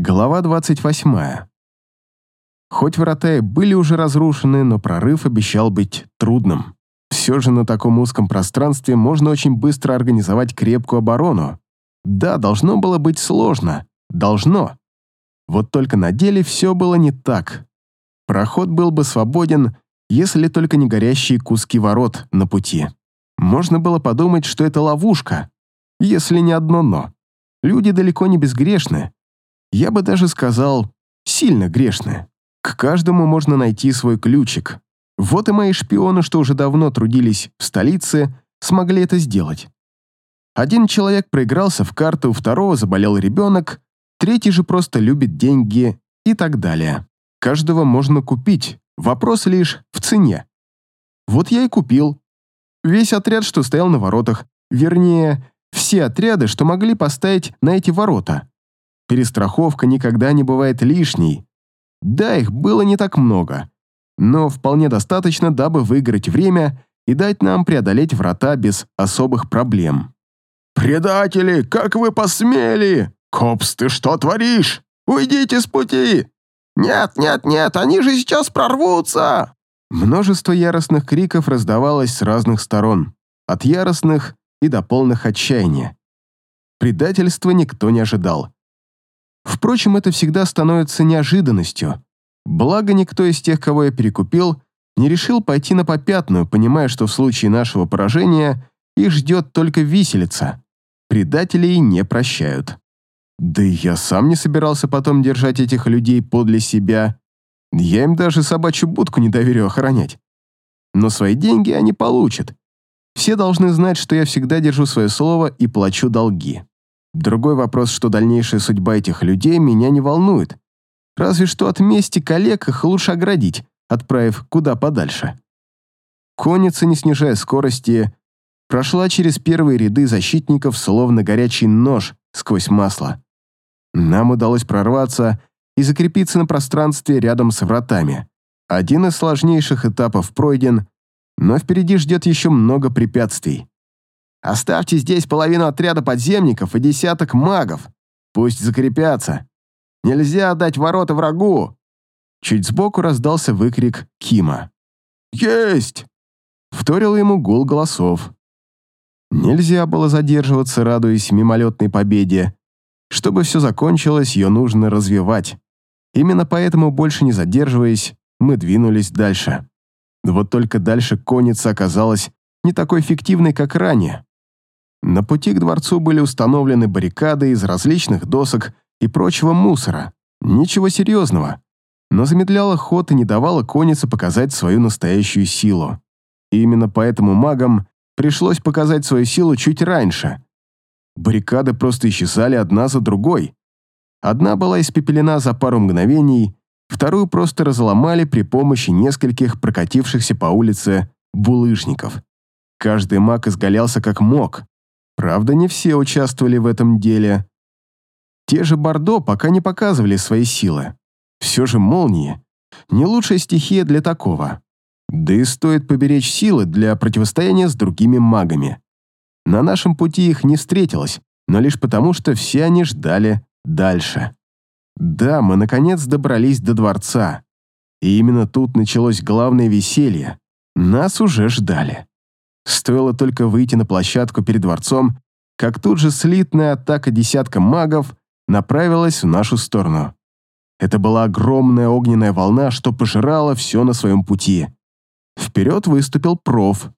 Глава 28. Хоть врата и были уже разрушены, но прорыв обещал быть трудным. Все же на таком узком пространстве можно очень быстро организовать крепкую оборону. Да, должно было быть сложно. Должно. Вот только на деле все было не так. Проход был бы свободен, если только не горящие куски ворот на пути. Можно было подумать, что это ловушка, если не одно «но». Люди далеко не безгрешны. Я бы даже сказал, сильно грешны. К каждому можно найти свой ключик. Вот и мои шпионы, что уже давно трудились в столице, смогли это сделать. Один человек проигрался в карты, у второго заболел ребенок, третий же просто любит деньги и так далее. Каждого можно купить, вопрос лишь в цене. Вот я и купил. Весь отряд, что стоял на воротах, вернее, все отряды, что могли поставить на эти ворота. Перестраховка никогда не бывает лишней. Да, их было не так много, но вполне достаточно, дабы выиграть время и дать нам преодолеть врата без особых проблем. «Предатели, как вы посмели! Копс, ты что творишь? Уйдите с пути!» «Нет, нет, нет, они же сейчас прорвутся!» Множество яростных криков раздавалось с разных сторон, от яростных и до полных отчаяния. Предательства никто не ожидал. Впрочем, это всегда становится неожиданностью. Благо, никто из тех, кого я перекупил, не решил пойти на попятную, понимая, что в случае нашего поражения их ждет только виселица. Предателей не прощают. Да и я сам не собирался потом держать этих людей подле себя. Я им даже собачью будку не доверю охранять. Но свои деньги они получат. Все должны знать, что я всегда держу свое слово и плачу долги. Другой вопрос, что дальнейшая судьба этих людей меня не волнует. Разве что от мести коллег их лучше оградить, отправив куда подальше. Конница, не снижая скорости, прошла через первые ряды защитников, словно горячий нож сквозь масло. Нам удалось прорваться и закрепиться на пространстве рядом с вратами. Один из сложнейших этапов пройден, но впереди ждет еще много препятствий. Оставьте здесь половину отряда подземников и десяток магов. Пусть закрепятся. Нельзя отдать ворота врагу!» Чуть сбоку раздался выкрик Кима. «Есть!» Вторил ему гул голосов. Нельзя было задерживаться, радуясь мимолетной победе. Чтобы все закончилось, ее нужно развивать. Именно поэтому, больше не задерживаясь, мы двинулись дальше. Вот только дальше конница оказалась не такой эффективной, как ранее. На пути к дворцу были установлены баррикады из различных досок и прочего мусора. Ничего серьезного. Но замедляло ход и не давало коннице показать свою настоящую силу. И именно поэтому магам пришлось показать свою силу чуть раньше. Баррикады просто исчезали одна за другой. Одна была испепелена за пару мгновений, вторую просто разломали при помощи нескольких прокатившихся по улице булыжников. Каждый маг изгалялся как мог, Правда, не все участвовали в этом деле. Те же Бордо пока не показывали свои силы. Все же молнии — не лучшая стихия для такого. Да и стоит поберечь силы для противостояния с другими магами. На нашем пути их не встретилось, но лишь потому, что все они ждали дальше. Да, мы наконец добрались до дворца. И именно тут началось главное веселье. Нас уже ждали. Стоило только выйти на площадку перед дворцом, как тут же слитная атака десятка магов направилась в нашу сторону. Это была огромная огненная волна, что пожирала все на своем пути. Вперед выступил проф.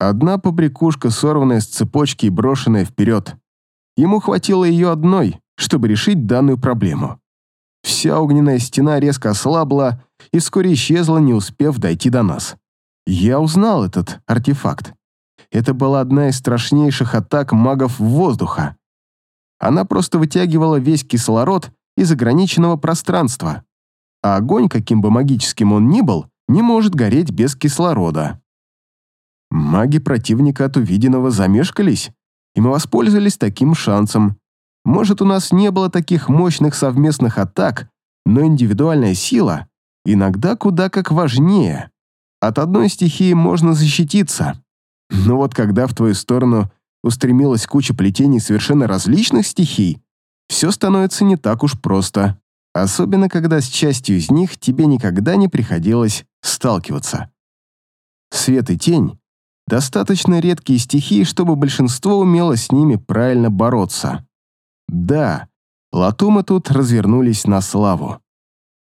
Одна побрякушка, сорванная с цепочки и брошенная вперед. Ему хватило ее одной, чтобы решить данную проблему. Вся огненная стена резко ослабла и вскоре исчезла, не успев дойти до нас. Я узнал этот артефакт. Это была одна из страшнейших атак магов воздуха. Она просто вытягивала весь кислород из ограниченного пространства. А огонь, каким бы магическим он ни был, не может гореть без кислорода. Маги противника от увиденного замешкались, и мы воспользовались таким шансом. Может, у нас не было таких мощных совместных атак, но индивидуальная сила иногда куда как важнее. От одной стихии можно защититься. Но вот когда в твою сторону устремилась куча плетений совершенно различных стихий, все становится не так уж просто, особенно когда с частью из них тебе никогда не приходилось сталкиваться. Свет и тень — достаточно редкие стихии, чтобы большинство умело с ними правильно бороться. Да, латумы тут развернулись на славу.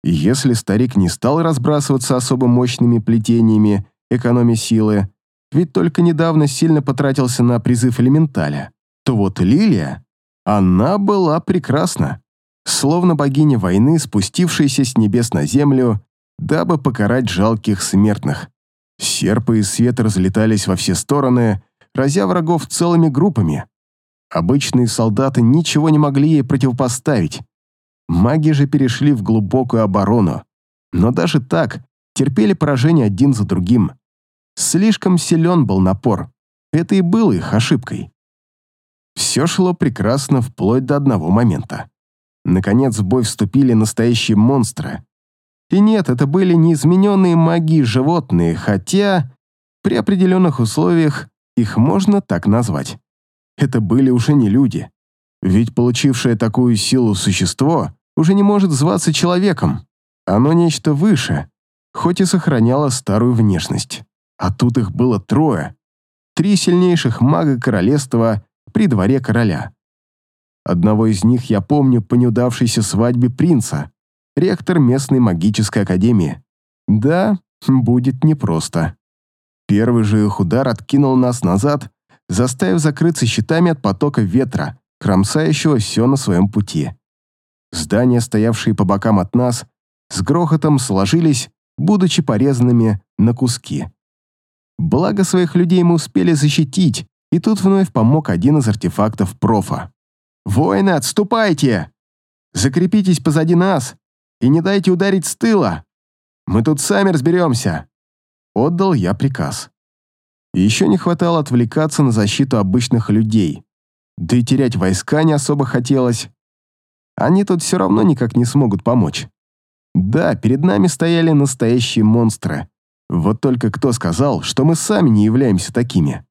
Если старик не стал разбрасываться особо мощными плетениями, экономя силы, ведь только недавно сильно потратился на призыв элементаля, то вот Лилия, она была прекрасна, словно богиня войны, спустившаяся с небес на землю, дабы покарать жалких смертных. Серпы и свет разлетались во все стороны, разя врагов целыми группами. Обычные солдаты ничего не могли ей противопоставить. Маги же перешли в глубокую оборону. Но даже так терпели поражение один за другим. Слишком силен был напор. Это и было их ошибкой. Все шло прекрасно вплоть до одного момента. Наконец в бой вступили настоящие монстры. И нет, это были не измененные маги животные, хотя при определенных условиях их можно так назвать. Это были уже не люди. Ведь получившее такую силу существо уже не может зваться человеком. Оно нечто выше, хоть и сохраняло старую внешность. А тут их было трое. Три сильнейших мага королевства при дворе короля. Одного из них я помню по неудавшейся свадьбе принца, ректор местной магической академии. Да, будет непросто. Первый же их удар откинул нас назад, заставив закрыться щитами от потока ветра, кромсающего все на своем пути. Здания, стоявшие по бокам от нас, с грохотом сложились, будучи порезанными на куски. Благо своих людей мы успели защитить, и тут вновь помог один из артефактов профа. «Воины, отступайте! Закрепитесь позади нас и не дайте ударить с тыла! Мы тут сами разберемся!» Отдал я приказ. Еще не хватало отвлекаться на защиту обычных людей. Да и терять войска не особо хотелось. Они тут все равно никак не смогут помочь. Да, перед нами стояли настоящие монстры. Вот только кто сказал, что мы сами не являемся такими?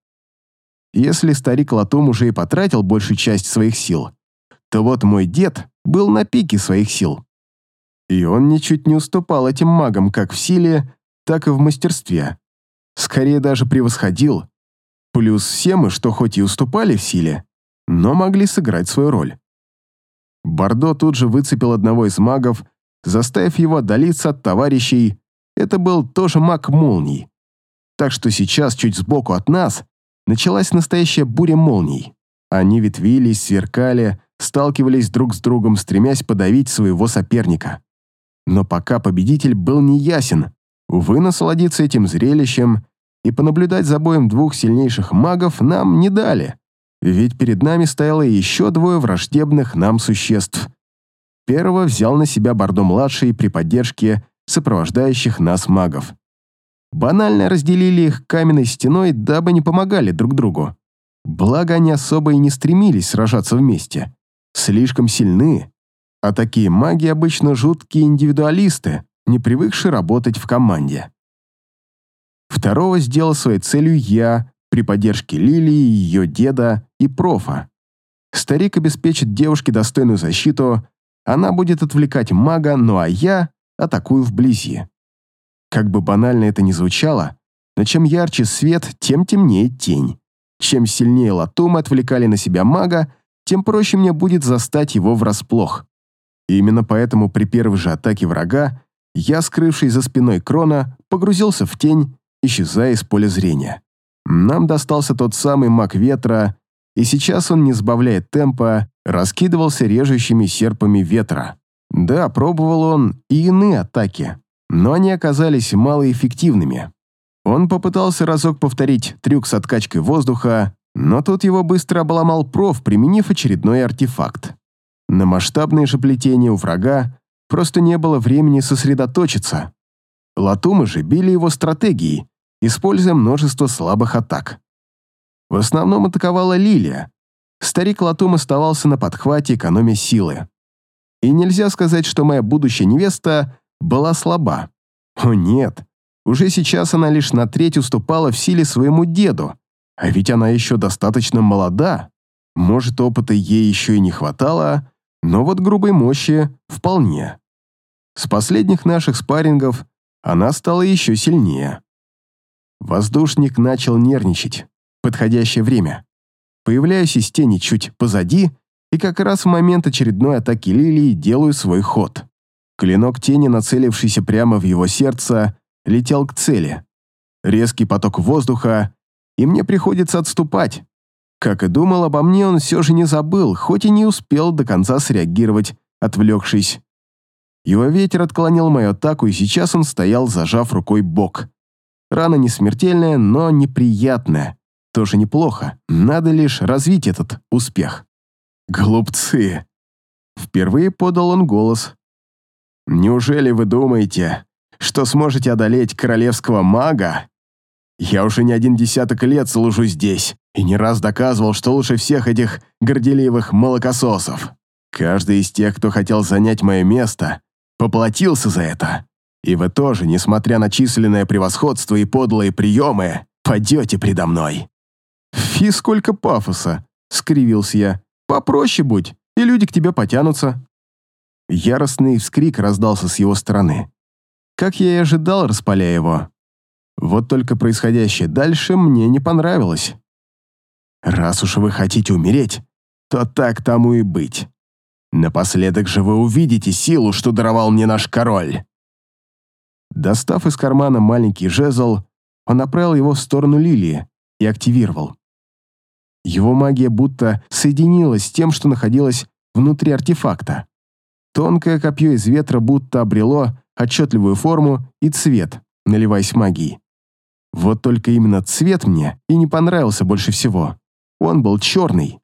Если старик Латум уже и потратил большую часть своих сил, то вот мой дед был на пике своих сил. И он ничуть не уступал этим магам как в силе, так и в мастерстве. Скорее даже превосходил. Плюс все мы, что хоть и уступали в силе, но могли сыграть свою роль. Бордо тут же выцепил одного из магов, заставив его отдалиться от товарищей. Это был тоже маг молний. Так что сейчас, чуть сбоку от нас, началась настоящая буря молний. Они ветвились, сверкали, сталкивались друг с другом, стремясь подавить своего соперника. Но пока победитель был неясен, увы, насладиться этим зрелищем и понаблюдать за боем двух сильнейших магов нам не дали, ведь перед нами стояло еще двое враждебных нам существ. Первого взял на себя Бордо-младший при поддержке сопровождающих нас магов банально разделили их каменной стеной, дабы не помогали друг другу. Благо, они особо и не стремились сражаться вместе. Слишком сильны. А такие маги обычно жуткие индивидуалисты, не привыкшие работать в команде. Второго сделал своей целью я при поддержке Лилии, ее деда и профа. Старик обеспечит девушке достойную защиту, она будет отвлекать мага, ну а я атакую вблизи. Как бы банально это ни звучало, но чем ярче свет, тем темнее тень. Чем сильнее латумы отвлекали на себя мага, тем проще мне будет застать его врасплох. И именно поэтому при первой же атаке врага я, скрывшись за спиной Крона, погрузился в тень, исчезая из поля зрения. Нам достался тот самый маг ветра, и сейчас он, не сбавляя темпа, раскидывался режущими серпами ветра. Да, пробовал он и иные атаки, но они оказались малоэффективными. Он попытался разок повторить трюк с откачкой воздуха, но тут его быстро обломал проф, применив очередной артефакт. На масштабные же плетения у врага просто не было времени сосредоточиться. Латумы же били его стратегией, используя множество слабых атак. В основном атаковала Лилия. Старик Латум оставался на подхвате, экономя силы. И нельзя сказать, что моя будущая невеста была слаба. О нет, уже сейчас она лишь на треть уступала в силе своему деду, а ведь она еще достаточно молода. Может, опыта ей еще и не хватало, но вот грубой мощи вполне. С последних наших спаррингов она стала еще сильнее. Воздушник начал нервничать. Подходящее время. Появляюсь из тени чуть позади, и как раз в момент очередной атаки лилии делаю свой ход. Клинок тени, нацелившийся прямо в его сердце, летел к цели. Резкий поток воздуха, и мне приходится отступать. Как и думал, обо мне он все же не забыл, хоть и не успел до конца среагировать, отвлекшись. Его ветер отклонил мою атаку, и сейчас он стоял, зажав рукой бок. Рана не смертельная, но неприятная. Тоже неплохо. Надо лишь развить этот успех. Глупцы. Впервые подал он голос. Неужели вы думаете, что сможете одолеть королевского мага? Я уже не один десяток лет служу здесь и не раз доказывал, что лучше всех этих горделивых молокососов. Каждый из тех, кто хотел занять мое место, поплатился за это. И вы тоже, несмотря на численное превосходство и подлые приемы, падете предо мной». «Фи, сколько пафоса!» — скривился я. «Попроще будь, и люди к тебе потянутся». Яростный вскрик раздался с его стороны. Как я и ожидал, распаляя его. Вот только происходящее дальше мне не понравилось. «Раз уж вы хотите умереть, то так тому и быть. Напоследок же вы увидите силу, что даровал мне наш король». Достав из кармана маленький жезл, он направил его в сторону лилии и активировал. Его магия будто соединилась с тем, что находилось внутри артефакта. Тонкое копье из ветра будто обрело отчетливую форму и цвет, наливаясь магией. Вот только именно цвет мне и не понравился больше всего. Он был черный.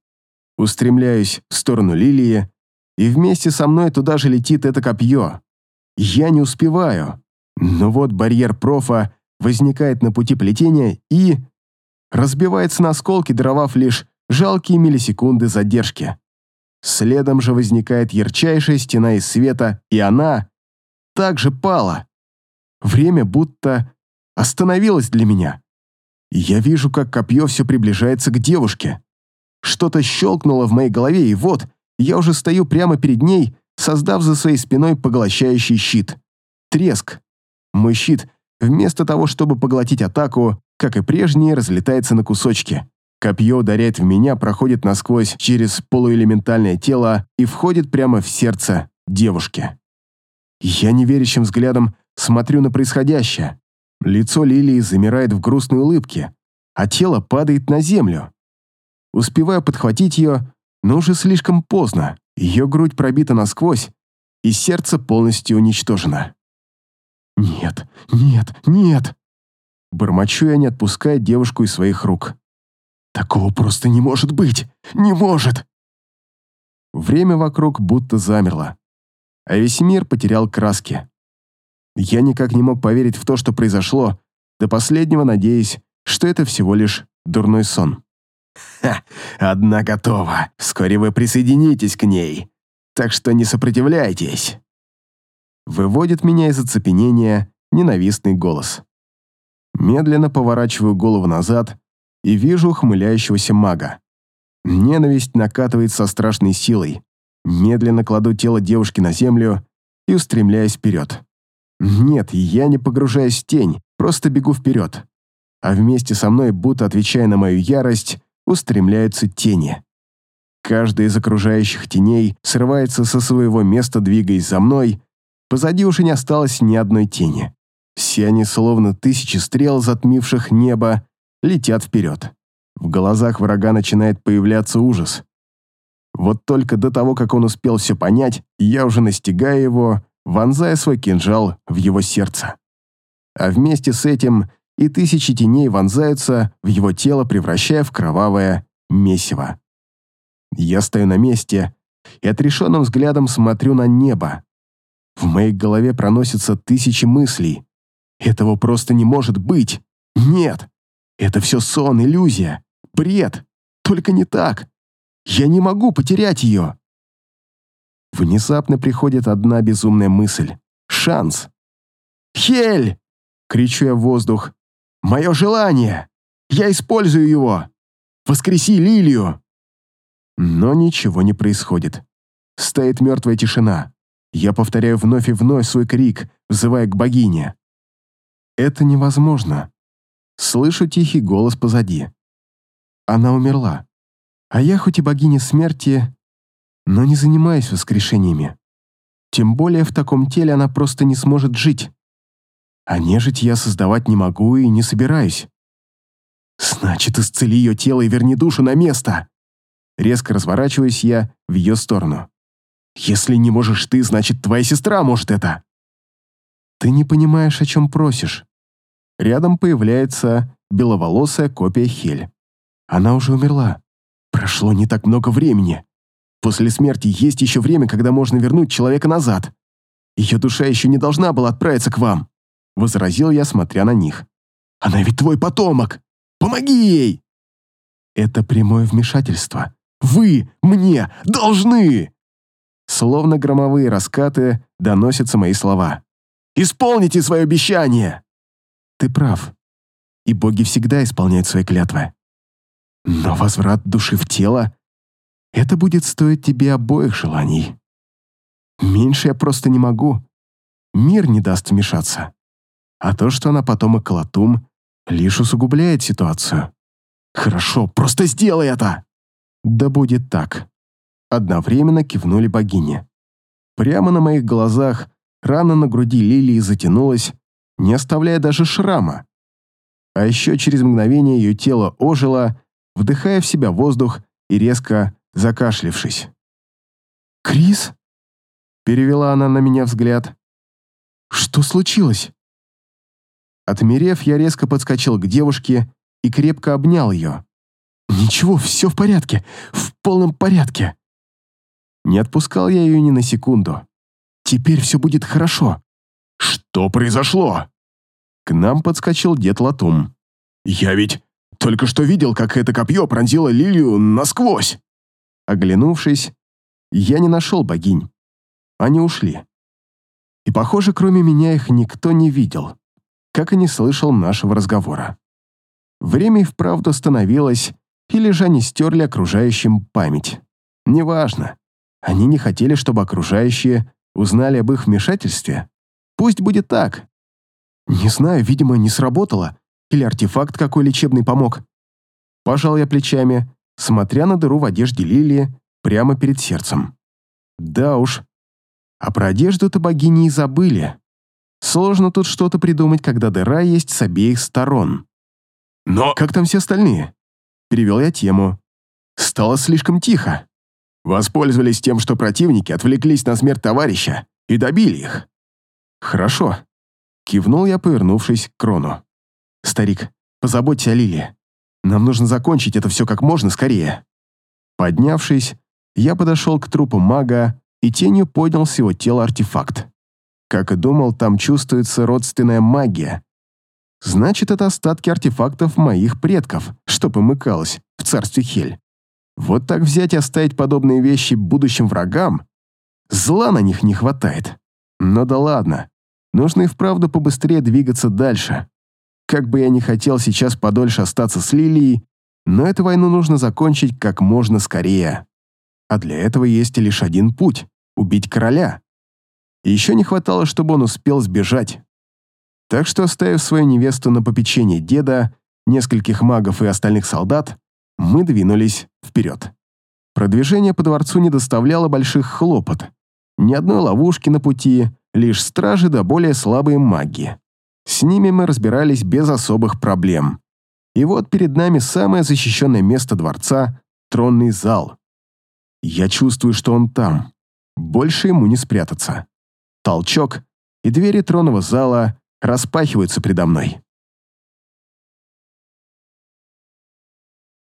Устремляюсь в сторону лилии, и вместе со мной туда же летит это копье. Я не успеваю. Но вот барьер профа возникает на пути плетения и... разбивается на осколки, даровав лишь жалкие миллисекунды задержки. Следом же возникает ярчайшая стена из света, и она также пала. Время будто остановилось для меня. я вижу, как копье все приближается к девушке. Что-то щелкнуло в моей голове, и вот я уже стою прямо перед ней, создав за своей спиной поглощающий щит. Треск. Мой щит, вместо того, чтобы поглотить атаку, как и прежние, разлетается на кусочки. Копье ударяет в меня, проходит насквозь через полуэлементальное тело и входит прямо в сердце девушки. Я неверящим взглядом смотрю на происходящее. Лицо Лилии замирает в грустной улыбке, а тело падает на землю. Успеваю подхватить ее, но уже слишком поздно. Ее грудь пробита насквозь, и сердце полностью уничтожено. «Нет, нет, нет!» Бормочу я, не отпуская девушку из своих рук. «Такого просто не может быть! Не может!» Время вокруг будто замерло, а весь мир потерял краски. Я никак не мог поверить в то, что произошло, до последнего надеясь, что это всего лишь дурной сон. «Ха, одна готова. Вскоре вы присоединитесь к ней. Так что не сопротивляйтесь» выводит меня из оцепенения ненавистный голос. Медленно поворачиваю голову назад и вижу ухмыляющегося мага. Ненависть накатывает со страшной силой. Медленно кладу тело девушки на землю и устремляюсь вперед. Нет, я не погружаюсь в тень, просто бегу вперед. А вместе со мной, будто отвечая на мою ярость, устремляются тени. Каждая из окружающих теней срывается со своего места, двигаясь за мной, Позади уже не осталось ни одной тени. Все они, словно тысячи стрел, затмивших небо, летят вперед. В глазах врага начинает появляться ужас. Вот только до того, как он успел все понять, я уже настигаю его, вонзая свой кинжал в его сердце. А вместе с этим и тысячи теней вонзаются в его тело, превращая в кровавое месиво. Я стою на месте и отрешенным взглядом смотрю на небо. В моей голове проносятся тысячи мыслей. Этого просто не может быть. Нет. Это все сон, иллюзия, бред. Только не так. Я не могу потерять ее. Внезапно приходит одна безумная мысль. Шанс. «Хель!» — кричу я в воздух. «Мое желание! Я использую его! Воскреси Лилию!» Но ничего не происходит. стоит мертвая тишина. Я повторяю вновь и вновь свой крик, взывая к богине. Это невозможно. Слышу тихий голос позади. Она умерла. А я хоть и богиня смерти, но не занимаюсь воскрешениями. Тем более в таком теле она просто не сможет жить. А нежить я создавать не могу и не собираюсь. Значит, исцели ее тело и верни душу на место. Резко разворачиваюсь я в ее сторону. Если не можешь ты, значит, твоя сестра может это. Ты не понимаешь, о чем просишь. Рядом появляется беловолосая копия Хель. Она уже умерла. Прошло не так много времени. После смерти есть еще время, когда можно вернуть человека назад. Ее душа еще не должна была отправиться к вам», — возразил я, смотря на них. «Она ведь твой потомок! Помоги ей!» «Это прямое вмешательство. Вы мне должны!» Словно громовые раскаты доносятся мои слова. «Исполните свое обещание!» «Ты прав. И боги всегда исполняют свои клятвы. Но возврат души в тело это будет стоить тебе обоих желаний. Меньше я просто не могу. Мир не даст вмешаться. А то, что она потомок Калатум, лишь усугубляет ситуацию. Хорошо, просто сделай это! Да будет так. Одновременно кивнули богини. Прямо на моих глазах рана на груди лилии затянулась, не оставляя даже шрама. А еще через мгновение ее тело ожило, вдыхая в себя воздух и резко закашлившись. «Крис?» — перевела она на меня взгляд. «Что случилось?» Отмерев, я резко подскочил к девушке и крепко обнял ее. «Ничего, все в порядке, в полном порядке». Не отпускал я ее ни на секунду. «Теперь все будет хорошо». «Что произошло?» К нам подскочил дед Латум. «Я ведь только что видел, как это копье пронзило лилию насквозь». Оглянувшись, я не нашел богинь. Они ушли. И, похоже, кроме меня их никто не видел, как и не слышал нашего разговора. Время и вправду становилось, или же они стерли окружающим память. Неважно. Они не хотели, чтобы окружающие узнали об их вмешательстве. Пусть будет так. Не знаю, видимо, не сработало, или артефакт какой лечебный помог. Пожал я плечами, смотря на дыру в одежде Лилии прямо перед сердцем. Да уж. А про одежду-то богини и забыли. Сложно тут что-то придумать, когда дыра есть с обеих сторон. Но... Как там все остальные? Перевел я тему. Стало слишком тихо. Воспользовались тем, что противники отвлеклись на смерть товарища и добили их. Хорошо. Кивнул я, повернувшись к Крону. Старик, позаботься о Лилии. Нам нужно закончить это все как можно скорее. Поднявшись, я подошел к трупу мага и тенью поднял с его тела артефакт. Как и думал, там чувствуется родственная магия. Значит, это остатки артефактов моих предков, что помыкалось в царстве Хель. Вот так взять и оставить подобные вещи будущим врагам? Зла на них не хватает. Но да ладно. Нужно и вправду побыстрее двигаться дальше. Как бы я ни хотел сейчас подольше остаться с Лилией, но эту войну нужно закончить как можно скорее. А для этого есть лишь один путь — убить короля. И еще не хватало, чтобы он успел сбежать. Так что, оставив свою невесту на попечение деда, нескольких магов и остальных солдат, мы двинулись вперед. Продвижение по дворцу не доставляло больших хлопот. Ни одной ловушки на пути, лишь стражи да более слабые маги. С ними мы разбирались без особых проблем. И вот перед нами самое защищенное место дворца — тронный зал. Я чувствую, что он там. Больше ему не спрятаться. Толчок, и двери тронного зала распахиваются предо мной.